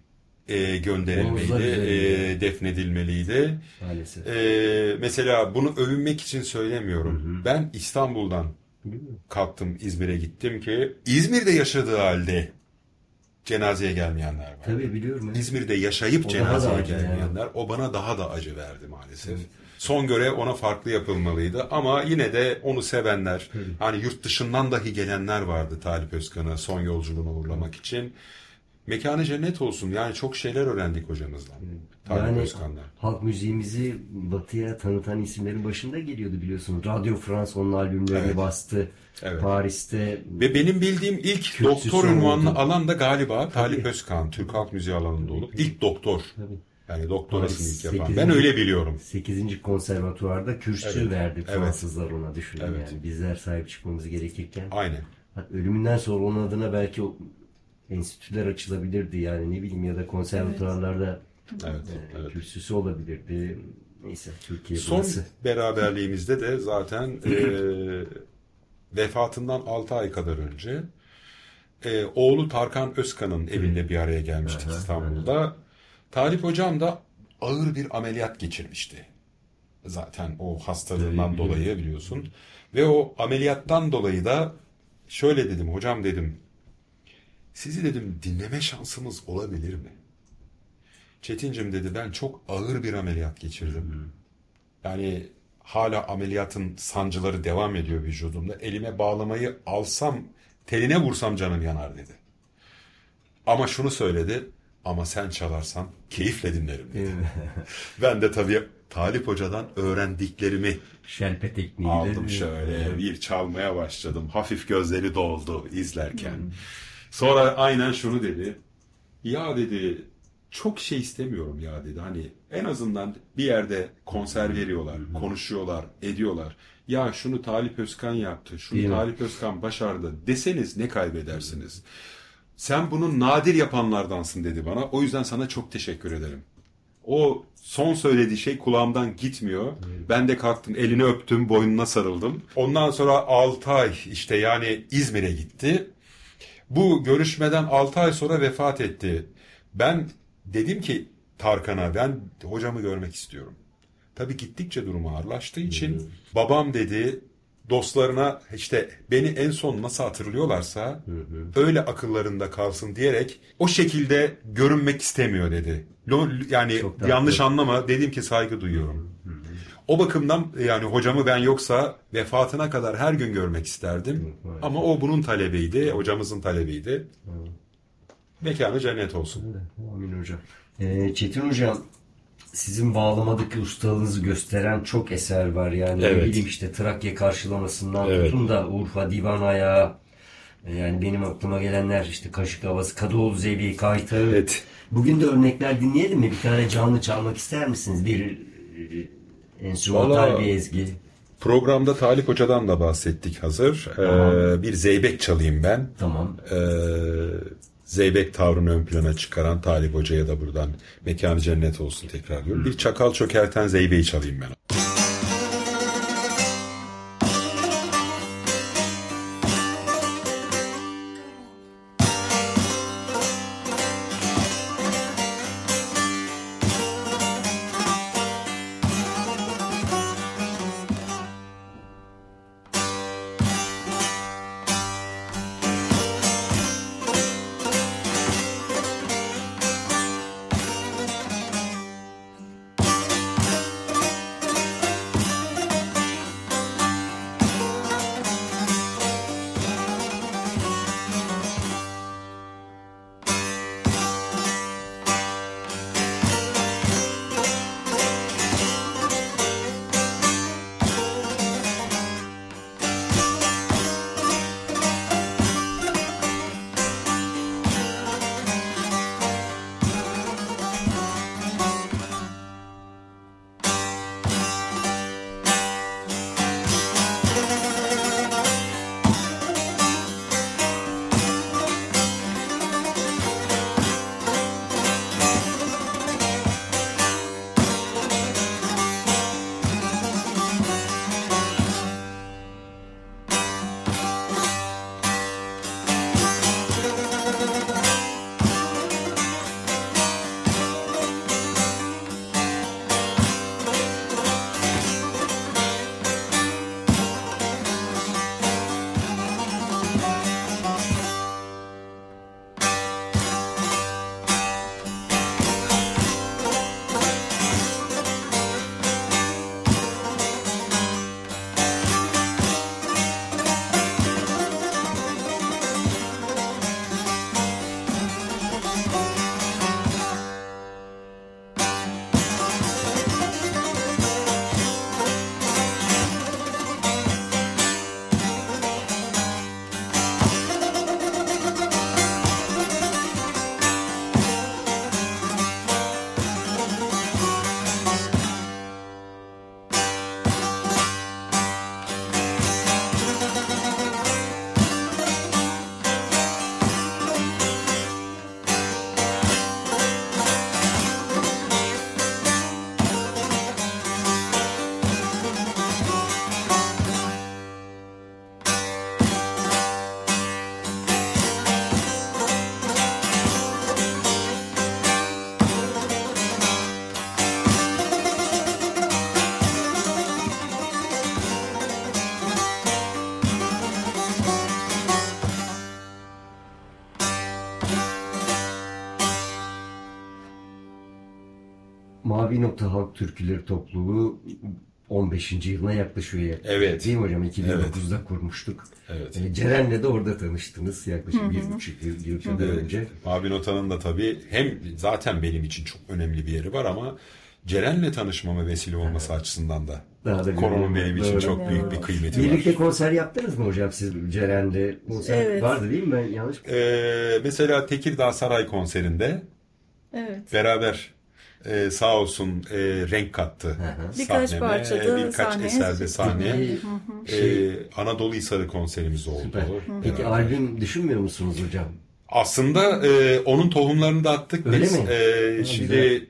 E, gönderilmeliydi, e, defnedilmeliydi. Maalesef. E, mesela bunu övünmek için söylemiyorum. Ben İstanbul'dan kalktım İzmir'e gittim ki İzmir'de yaşadığı halde cenazeye gelmeyenler var. Tabii biliyorum. evet. İzmir'de yaşayıp O cenazeye acı yani. gelmeyenler o bana daha da acı verdi maalesef. Son görev ona farklı yapılmalıydı ama yine de onu sevenler hani yurt dışından dahi gelenler vardı Talip Özkan'ı son yolculuğuna uğurlamak için. Mekanı cennet olsun yani çok şeyler öğrendik hocamızdan. Talip Yani Özkan'dan. halk müziğimizi batıya tanıtan isimlerin başında geliyordu biliyorsun. Radio France onun albümlerini Evet. bastı. Evet. Paris'te Ve benim bildiğim ilk doktor ünvanını oldu. alan da galiba Talip Tabii. Özkan. Türk halk müziği alanında olup ilk doktor. Tabii. Yani doktorasını ilk yapan. sekizinci- Ben öyle biliyorum. 8. konservatuvarda kürsü Evet. verdi Evet. Fransızlar ona düşünün Evet. yani. Bizler sahip çıkmamız gerekirken. Aynen. Ölümünden sonra onun adına belki enstitüler açılabilirdi yani ne bileyim ya da konservatuvarlarda Evet. e, evet. kürsüsü olabilirdi. Neyse Türkiye Son burası. beraberliğimizde de zaten e, vefatından 6 ay kadar önce e, oğlu Tarkan Özkan'ın evinde bir araya gelmiştik İstanbul'da. Talip Hocam da ağır bir ameliyat geçirmişti. Zaten o hastalığından dolayı biliyorsun. Ve o ameliyattan dolayı da şöyle dedim hocam dedim. Sizi dedim dinleme şansımız olabilir mi? Çetincim dedi ben çok ağır bir ameliyat geçirdim. Yani hala ameliyatın sancıları devam ediyor vücudumda. Elime bağlamayı alsam, teline vursam canım yanar dedi. Ama şunu söyledi. Ama sen çalarsan keyifle dinlerim dedi. ben de tabii Talip Hoca'dan öğrendiklerimi Şelpe tekniğiyle. aldım şöyle. Bir çalmaya başladım. Hafif gözleri doldu izlerken. Sonra aynen şunu dedi. Ya dedi çok şey istemiyorum ya dedi. Hani en azından bir yerde konser veriyorlar, konuşuyorlar, ediyorlar. Ya şunu Talip Özkan yaptı, şunu Değil mi? Talip Özkan başardı deseniz ne kaybedersiniz? Sen bunu nadir yapanlardansın dedi bana. O yüzden sana çok teşekkür ederim. O son söylediği şey kulağımdan gitmiyor. Ben de kalktım, elini öptüm, boynuna sarıldım. Ondan sonra 6 ay işte yani İzmir'e gitti. Bu görüşmeden 6 ay sonra vefat etti. Ben dedim ki Tarkan'a ben hocamı görmek istiyorum. Tabii gittikçe durumu ağırlaştığı için babam dedi dostlarına işte beni en son nasıl hatırlıyorlarsa öyle akıllarında kalsın diyerek o şekilde görünmek istemiyor dedi. Yani Çok yanlış anlama dedim ki saygı duyuyorum. O bakımdan yani hocamı ben yoksa vefatına kadar her gün görmek isterdim. Evet. Ama o bunun talebiydi, hocamızın talebiydi. Mekanı cennet olsun. Amin hocam. Ee, Çetin hocam sizin bağlamadaki ustalığınızı gösteren çok eser var. Yani Evet. ne bileyim işte Trakya karşılamasından Evet. tutun da Urfa Divan Ayağı. e, Yani benim aklıma gelenler işte Kaşık Havası, Kadıoğlu Zeybeği, Kaytağı. Evet. Bugün de örnekler dinleyelim mi? Bir tane canlı çalmak ister misiniz? Bir e, enstrümantal Vallahi- bir ezgi. Programda Talip Hoca'dan da bahsettik hazır. Ee, bir zeybek çalayım ben. Tamam. Ee, zeybek tavrını ön plana çıkaran Talip Hoca'ya da buradan mekanı cennet olsun tekrar diyorum. Bir çakal çökerten zeybeği çalayım ben. Mavi Nokta Halk Türküleri Topluluğu 15. yılına yaklaşıyor. Evet. Değil mi hocam? 2009'da kurmuştuk. Evet. E, Ceren'le de orada tanıştınız yaklaşık bir buçuk yıl, yıl kadar Evet. önce. Mavi Nota'nın da tabii hem zaten benim için çok önemli bir yeri var ama Ceren'le tanışmama vesile olması açısından da Daha da koronun bir- benim için Doğru. çok büyük bir kıymeti Birlikte var. konser yaptınız mı hocam siz Ceren'le? Konser Evet. vardı değil mi? Ben yanlış Ee, mesela Tekirdağ Saray konserinde Evet. beraber e, sağ olsun e, renk kattı Birkaç sahneme. parçada birkaç sahneye eserde sahneye. Şey- E, Anadolu Hisarı konserimiz oldu. Süper. Peki albüm düşünmüyor musunuz hocam? Aslında e, onun tohumlarını da attık Öyle biz. mi? E, Ha, şimdi güzel.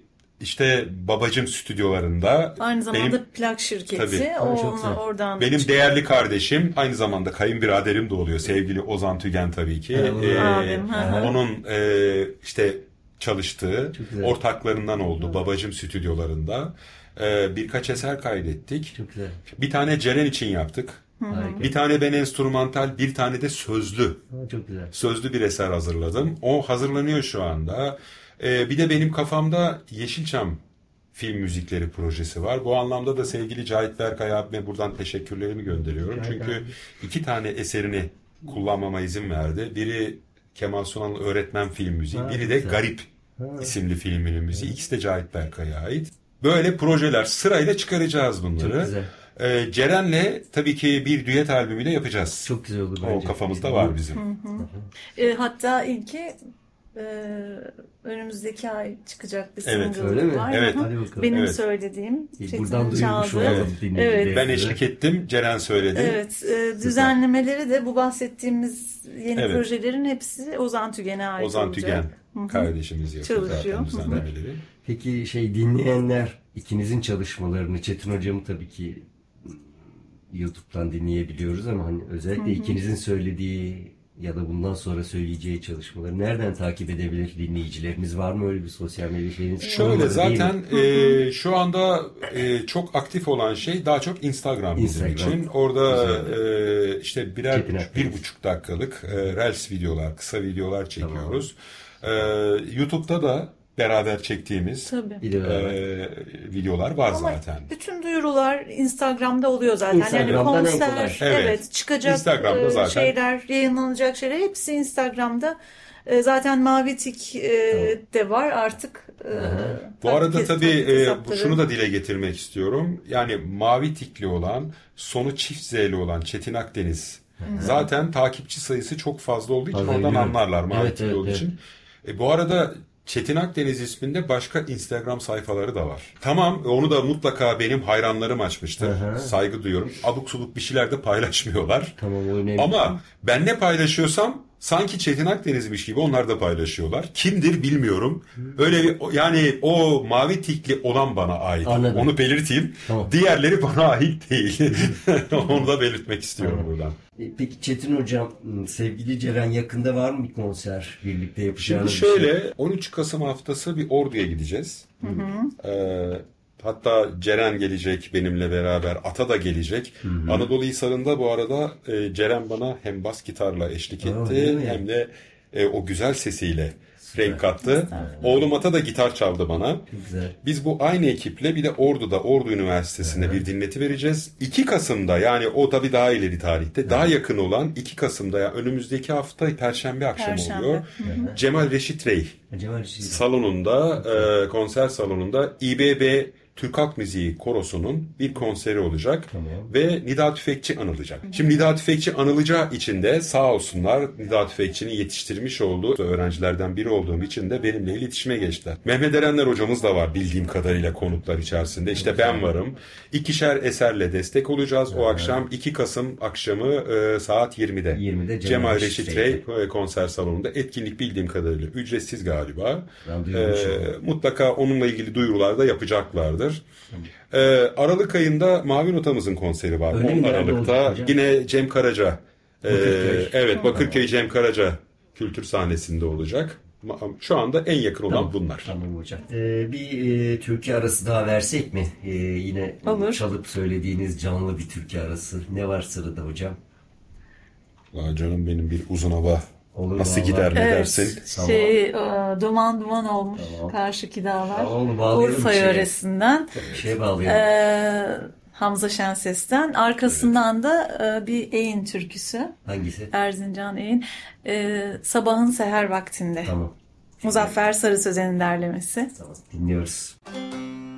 işte babacım stüdyolarında Aynı zamanda benim, plak şirketi. Tabii. O ona- oradan benim çıkıyor. değerli kardeşim aynı zamanda kayınbiraderim de oluyor. Sevgili Ozan Tügen tabii ki. Ha, Ozan E, abim, hı hı. onun e, işte çalıştığı ortaklarından oldu babacım stüdyolarında. E, birkaç eser kaydettik. Çok güzel. Bir tane Ceren için yaptık. Harika. Bir tane ben enstrümantal, bir tane de sözlü. Çok güzel. Sözlü bir eser hazırladım. O hazırlanıyor şu anda. Ee, bir de benim kafamda Yeşilçam film müzikleri projesi var. Bu anlamda da sevgili Cahit Berkay abime buradan teşekkürlerimi gönderiyorum. Cahit Çünkü abi. iki tane eserini kullanmama izin verdi. Biri Kemal Sunal'ın öğretmen film müziği, Ha, biri de güzel. Garip isimli filminin müziği. İkisi de Cahit Berkay'a ait. Böyle projeler sırayla çıkaracağız bunları. Çok güzel. Ee, Ceren'le tabii ki bir düet albümü de yapacağız. Çok güzel olur o bence. kafamızda var bizim. E, hatta ilki e, önümüzdeki ay çıkacak bir Evet, single öyle mi? var. Evet. Hı hı. Hadi bakalım. Benim Evet. söylediğim. İyi, Çetin Buradan çaldı. olalım Evet. dinleyicilerimize. Ben eşlik ettim. Ceren söyledi. Evet, e, düzenlemeleri de bu bahsettiğimiz yeni Evet. projelerin hepsi Ozan Tügen'e ait Ozan olacak. Tügen Kardeşimiz yapıyor Çalışıyor. zaten düzenlemeleri. Peki şey dinleyenler ikinizin çalışmalarını Çetin hocamı tabii ki YouTube'dan dinleyebiliyoruz ama hani özellikle ikinizin söylediği ya da bundan sonra söyleyeceği çalışmaları nereden takip edebilir dinleyicilerimiz? Var mı öyle bir sosyal medya şeyiniz? Şöyle Olmadı zaten e, şu anda e, çok aktif olan şey daha çok Instagram bizim Instagram. için. Orada e, işte birer Akdeniz. bir buçuk dakikalık e, Reels videolar, kısa videolar çekiyoruz. E, YouTube'da da beraber çektiğimiz Tabii. E, videolar var Ama zaten. bütün duyurular Instagram'da oluyor zaten. Instagram'dan yani konser, Evet. evet. çıkacak Instagram'da zaten. şeyler, yayınlanacak şeyler hepsi Instagram'da. E, zaten Mavi Tik e, de var artık. e, Bu arada tabii e, şunu da dile getirmek istiyorum. Yani mavi tikli olan, sonu çift Z'li olan Çetin Akdeniz. Zaten takipçi sayısı çok fazla olduğu için Fazla, oradan anlarlar mavi Evet, tikli evet, olduğu evet. için. E, bu arada Çetin Akdeniz isminde başka Instagram sayfaları da var. Tamam onu da mutlaka benim hayranlarım açmıştır. Hı. Saygı duyuyorum. Abuk subuk bir şeyler de paylaşmıyorlar. Tamam o önemli. Ama ben ne paylaşıyorsam sanki Çetin Akdeniz'miş gibi onlar da paylaşıyorlar. Kimdir bilmiyorum. Öyle bir yani o mavi tikli olan bana ait. Anladım. Onu belirteyim. Tamam. Diğerleri bana ait değil. Onu da belirtmek istiyorum buradan. E, Peki Çetin hocam ım, sevgili Ceren yakında var mı bir konser birlikte Şimdi yapacağınız bir şey? şöyle 13 Kasım haftası bir Ordu'ya gideceğiz. Ee, hatta Ceren gelecek benimle beraber. Ata da gelecek. Anadolu Hisarı'nda bu arada e, Ceren bana hem bas gitarla eşlik etti mi? hem de e, o güzel sesiyle renk kattı. Oğlum Ata da gitar çaldı bana. Güzel. Biz bu aynı ekiple bir de Ordu'da, Ordu Üniversitesi'nde bir dinleti vereceğiz. 2 Kasım'da yani o tabii daha ileri tarihte, daha yakın olan 2 Kasım'da ya önümüzdeki hafta Perşembe akşamı Perşembe. oluyor. Cemal Reşit Rey Cemal Şiir. salonunda, e, konser salonunda İBB Türk Halk Müziği Korosu'nun bir konseri olacak Tamam. ve Nida Tüfekçi anılacak. Şimdi Nida Tüfekçi anılacağı için de sağ olsunlar Nida Tüfekçi'nin yetiştirmiş olduğu öğrencilerden biri olduğum için de benimle iletişime geçtiler. Mehmet Erenler hocamız da var bildiğim kadarıyla konuklar içerisinde. İşte ben varım. İkişer eserle destek olacağız. O akşam 2 Kasım akşamı e, saat 20'de. 20'de Cemal Cemal Reşit Rey. E, konser salonunda etkinlik bildiğim kadarıyla ücretsiz galiba. Ben. Ee, mutlaka onunla ilgili duyurular da yapacaklardır. Ee, Aralık ayında Mavi Notamızın konseri var. Öyle 10 mi? Nerede Aralık'ta yine Cem Karaca. ee, Bakırköy. evet Bakırköy Cem Karaca kültür sahnesinde olacak. Şu anda en yakın olan Tamam. bunlar. Tamam hocam. Ee, bir e, türkü arası daha versek mi? Ee, yine Olur. çalıp söylediğiniz canlı bir türkü arası. Ne var sırada hocam? Vay canım benim bir uzun hava Olur Nasıl vallahi. gider ne Evet, dersin? Tamam. şey e, duman duman olmuş Tamam. karşıki dağlar. Tamam, Urfa şeye. yöresinden. Şeye bağlayalım. Ee, Hamza Şenses'ten. Arkasından da e, bir Eğin türküsü. Hangisi? Erzincan Eğin. Ee, sabahın seher vaktinde. Tamam. Muzaffer Sarı Sözen'in derlemesi. Tamam. Dinliyoruz. Duman,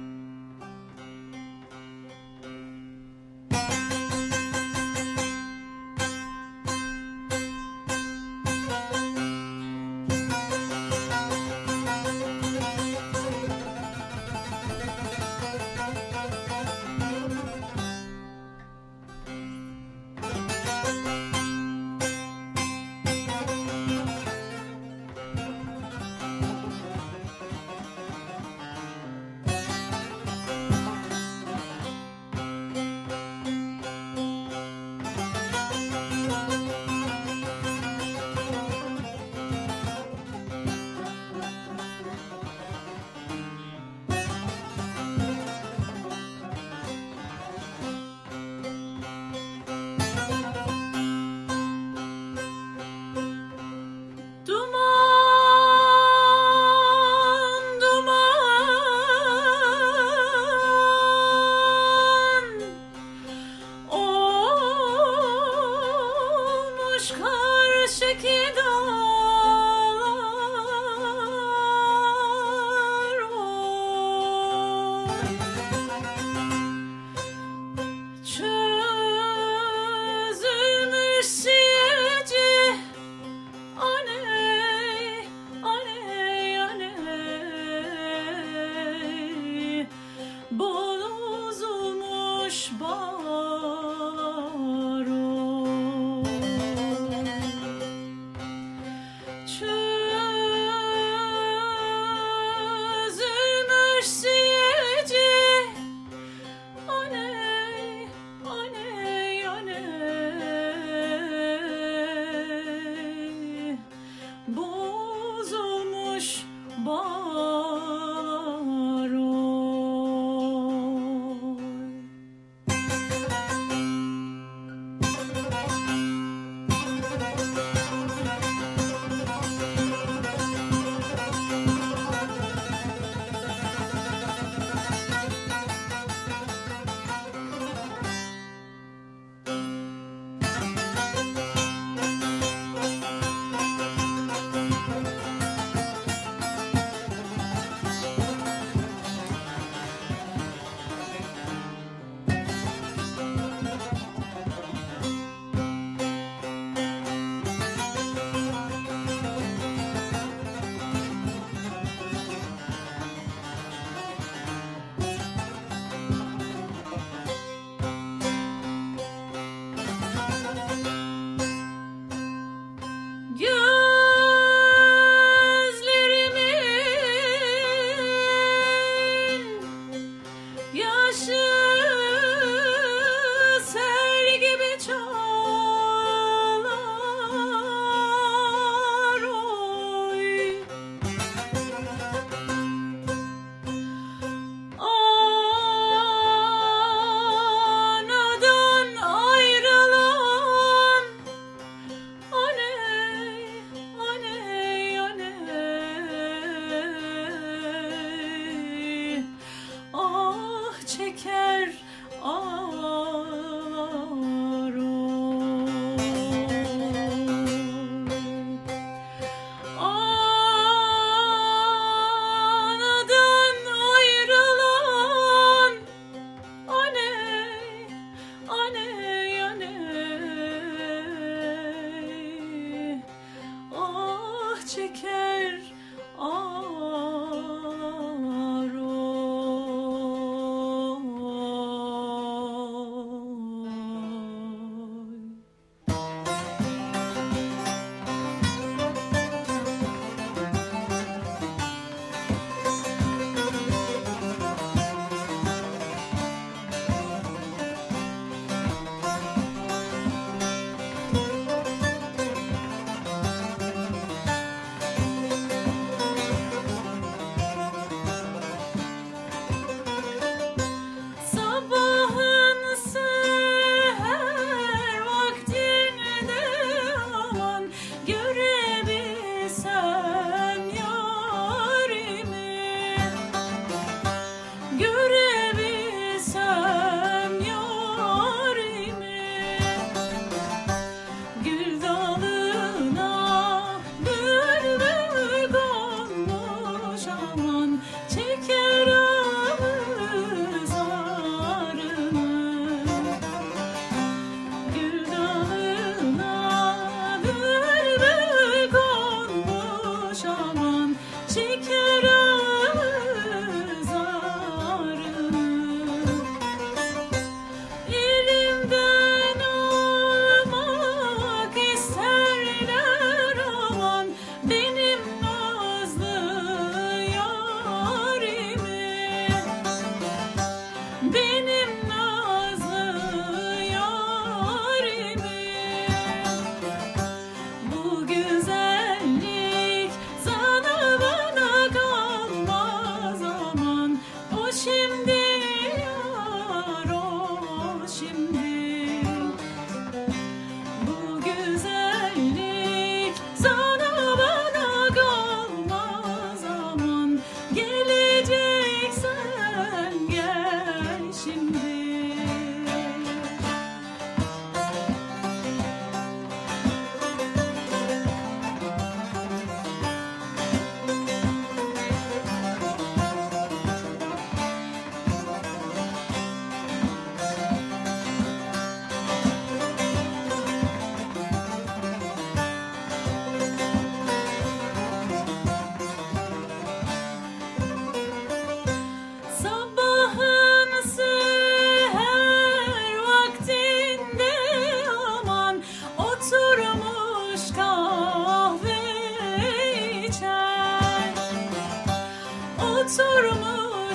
Sizlerle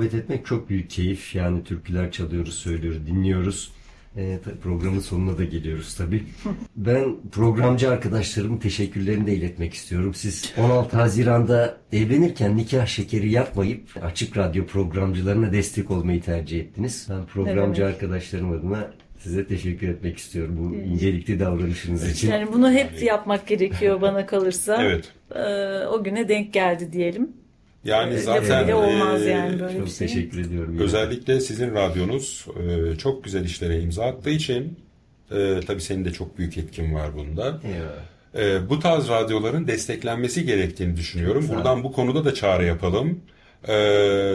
muhabbet etmek çok büyük keyif. Yani türküler çalıyoruz, söylüyoruz, dinliyoruz. E, programın sonuna da geliyoruz tabii. Ben programcı arkadaşlarımın teşekkürlerini de iletmek istiyorum. Siz 16 Haziran'da evlenirken nikah şekeri yapmayıp açık radyo programcılarına destek olmayı tercih ettiniz. Ben programcı evet. arkadaşlarım adına size teşekkür etmek istiyorum bu incelikli davranışınız için. Yani bunu hep yapmak gerekiyor bana kalırsa. evet. Ee, o güne denk geldi diyelim. Yani zaten evet. olmaz yani böyle çok bir şey. teşekkür ediyorum. Özellikle sizin radyonuz e, çok güzel işlere imza attığı için e, tabii senin de çok büyük etkin var bunda. Evet. E, bu tarz radyoların desteklenmesi gerektiğini düşünüyorum. Buradan bu konuda da çağrı yapalım. E,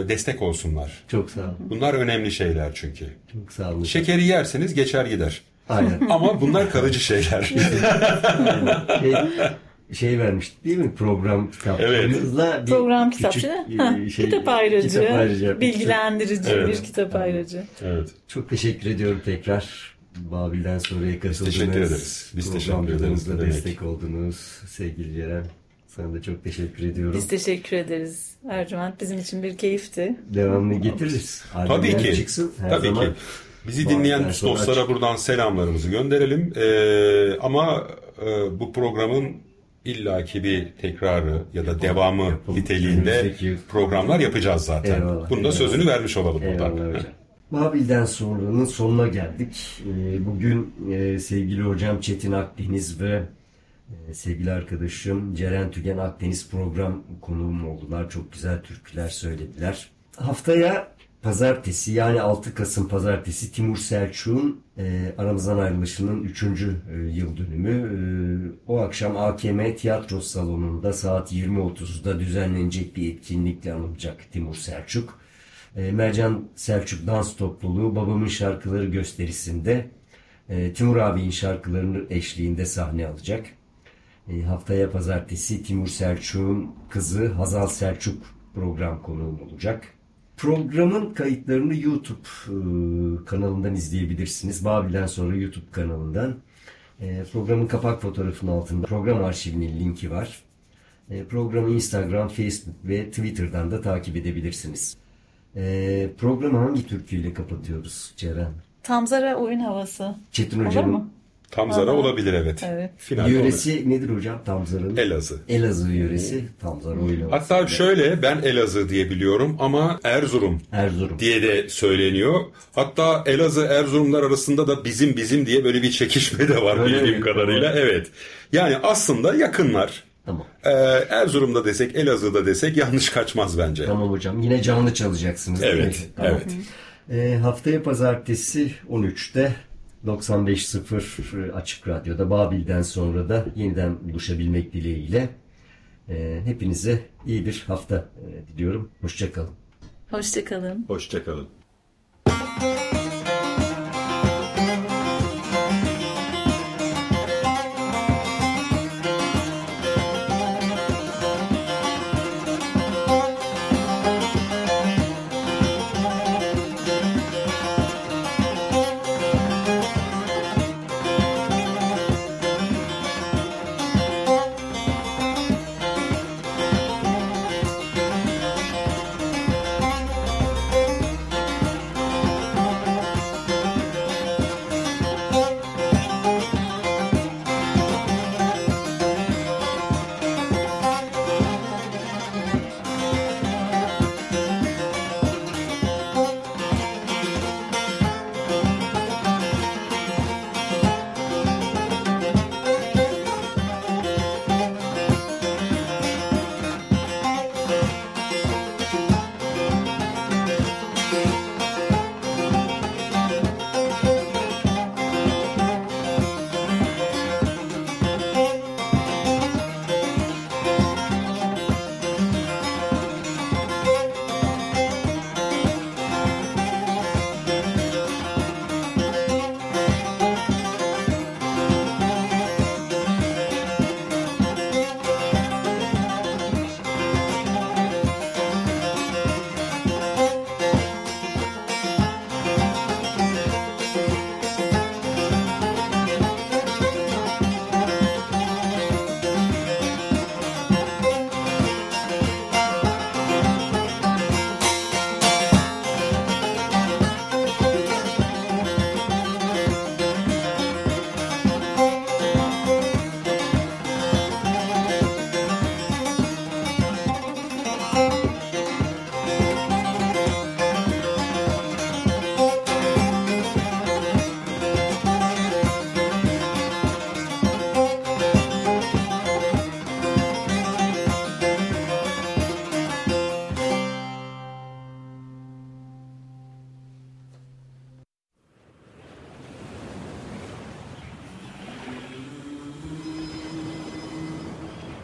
destek olsunlar. Çok sağ olun. Bunlar önemli şeyler çünkü. Çok sağ olun. Şekeri yerseniz geçer gider. Aynen. Ama bunlar kalıcı şeyler. Şey, vermiştik değil mi program kitaplarımızla evet. bir program kitapçı şey, kitap ayrıcı, kitap ayrıcı bilgilendirici evet. bir kitap ayrıcı. Evet. Çok teşekkür ediyorum tekrar. Babil'den sonraya katıldınız. Teşekkür ederiz. Biz teşekkür ederiz. destek oldunuz. Sevgili Ceren. Sana da çok teşekkür ediyorum. Biz teşekkür ederiz. Ercüment bizim için bir keyifti. Devamını getiririz. Tabii ki. Çıksın her Tabii zaman. ki. Bizi dinleyen dostlara buradan selamlarımızı gönderelim. Ee, ama e, bu programın illaki bir tekrarı ya da devamı Yapalım. niteliğinde programlar yapacağız zaten. Eyvallah, Bunun da sözünü vermiş olalım eyvallah buradan. Hocam. Babil'den sonranın sonuna geldik. Ee, bugün e, sevgili hocam Çetin Akdeniz ve e, sevgili arkadaşım Ceren Tügen Akdeniz program konuğum oldular. Çok güzel türküler söylediler. Haftaya pazartesi yani 6 Kasım pazartesi Timur Selçuk'un e, aramızdan ayrılışının 3. E, yıl dönümü. E, o akşam AKM Tiyatro Salonu'nda saat 20.30'da düzenlenecek bir etkinlikle anılacak Timur Selçuk. E, Mercan Selçuk Dans Topluluğu Babamın Şarkıları gösterisinde e, Timur abinin şarkılarını eşliğinde sahne alacak. E, haftaya pazartesi Timur Selçuk'un kızı Hazal Selçuk program konuğum olacak. Programın kayıtlarını YouTube e, kanalından izleyebilirsiniz. Babil'den sonra YouTube kanalından. E, programın kapak fotoğrafının altında program arşivinin linki var. E, programı Instagram, Facebook ve Twitter'dan da takip edebilirsiniz. Programı hangi türküyle kapatıyoruz Ceren? Tamzara oyun havası. Çetin Hocam'ın Tamzara Aha. olabilir evet. evet. Yöresi olur. nedir hocam Tamzara'nın? Elazığ. Elazığ yöresi Tamzara oyunu. Hatta şöyle ben Elazığ diye biliyorum ama Erzurum, Erzurum diye de söyleniyor. Hatta Elazığ Erzurumlar arasında da bizim bizim diye böyle bir çekişme de var Öyle bildiğim mi? kadarıyla. Tamam. Evet. Yani aslında yakınlar. Tamam. Ee, Erzurum'da desek, Elazığ'da desek yanlış kaçmaz bence. Tamam hocam. Yine canlı çalacaksınız. Evet. Tamam. Evet. Ee, haftaya pazartesi 13'te 95.0 Açık Radyo'da Babil'den sonra da yeniden buluşabilmek dileğiyle e, hepinize iyi bir hafta e, diliyorum. Hoşçakalın. Hoşçakalın. Hoşçakalın.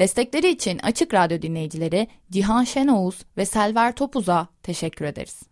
Destekleri için Açık Radyo dinleyicileri Cihan Şenoğuz ve Selver Topuz'a teşekkür ederiz.